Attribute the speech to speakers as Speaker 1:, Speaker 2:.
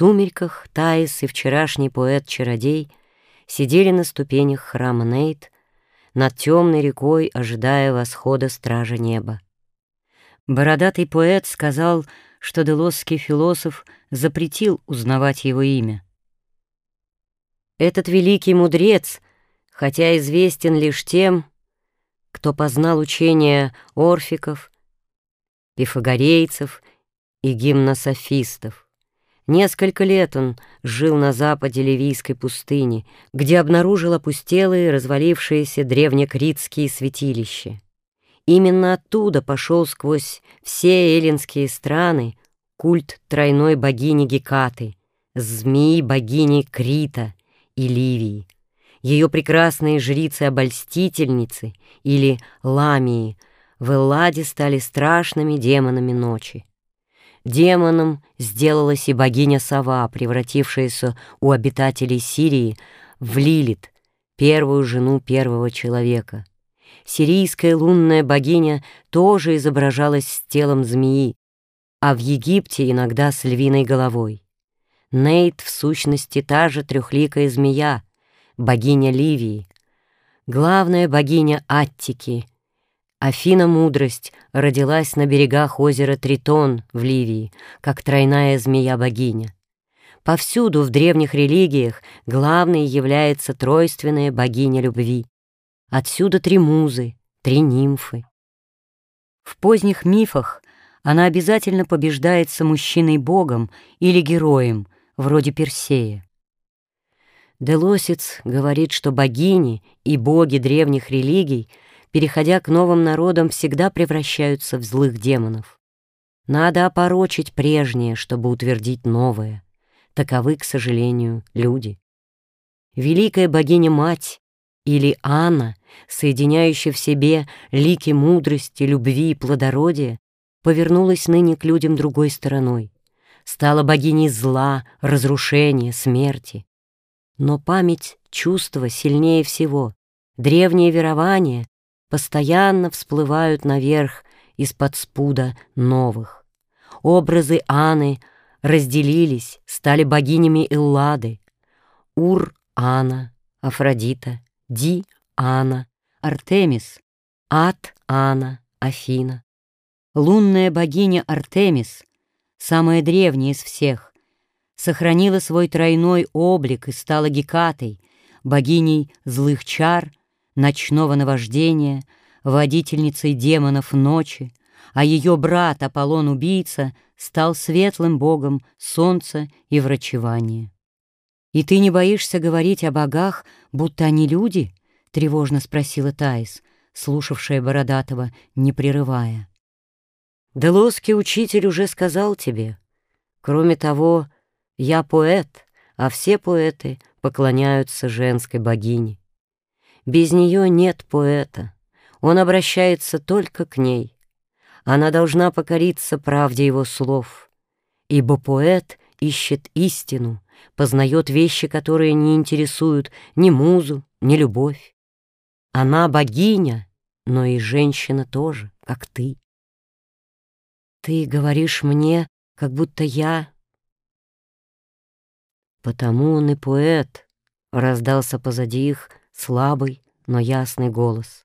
Speaker 1: сумерках Таис и вчерашний поэт-чародей сидели на ступенях храма Нейт над темной рекой, ожидая восхода стража неба. Бородатый поэт сказал, что делосский философ запретил узнавать его имя. Этот великий мудрец, хотя известен лишь тем, кто познал учения орфиков, пифагорейцев и гимнософистов. Несколько лет он жил на западе Ливийской пустыни, где обнаружил опустелые, развалившиеся древнекритские святилища. Именно оттуда пошел сквозь все эллинские страны культ тройной богини Гекаты, змеи-богини Крита и Ливии. Ее прекрасные жрицы-обольстительницы или ламии в Элладе стали страшными демонами ночи. Демоном сделалась и богиня-сова, превратившаяся у обитателей Сирии в Лилит, первую жену первого человека. Сирийская лунная богиня тоже изображалась с телом змеи, а в Египте иногда с львиной головой. Нейт, в сущности, та же трехликая змея, богиня Ливии, главная богиня Аттики, Афина Мудрость родилась на берегах озера Тритон в Ливии, как тройная змея-богиня. Повсюду в древних религиях главной является тройственная богиня любви. Отсюда три музы, три нимфы. В поздних мифах она обязательно побеждается мужчиной-богом или героем, вроде Персея. Делосец говорит, что богини и боги древних религий — переходя к новым народам, всегда превращаются в злых демонов. Надо опорочить прежнее, чтобы утвердить новое. Таковы, к сожалению, люди. Великая богиня-мать или Анна, соединяющая в себе лики мудрости, любви и плодородия, повернулась ныне к людям другой стороной, стала богиней зла, разрушения, смерти. Но память чувства сильнее всего. Древние верования постоянно всплывают наверх из-под спуда новых. Образы Аны разделились, стали богинями Эллады. Ур-Ана, Афродита, Ди-Ана, Артемис, Ат-Ана, Афина. Лунная богиня Артемис, самая древняя из всех, сохранила свой тройной облик и стала Гекатой, богиней злых чар — ночного наваждения, водительницей демонов ночи, а ее брат Аполлон-убийца стал светлым богом солнца и врачевания. «И ты не боишься говорить о богах, будто они люди?» — тревожно спросила Таис, слушавшая Бородатого, не прерывая. «Делосский учитель уже сказал тебе. Кроме того, я поэт, а все поэты поклоняются женской богине. Без нее нет поэта, он обращается только к ней. Она должна покориться правде его слов, ибо поэт ищет истину, познает вещи, которые не интересуют ни музу, ни любовь. Она богиня, но и женщина тоже, как ты. Ты говоришь мне, как будто я... Потому он и поэт, раздался позади их, слабый, но ясный голос.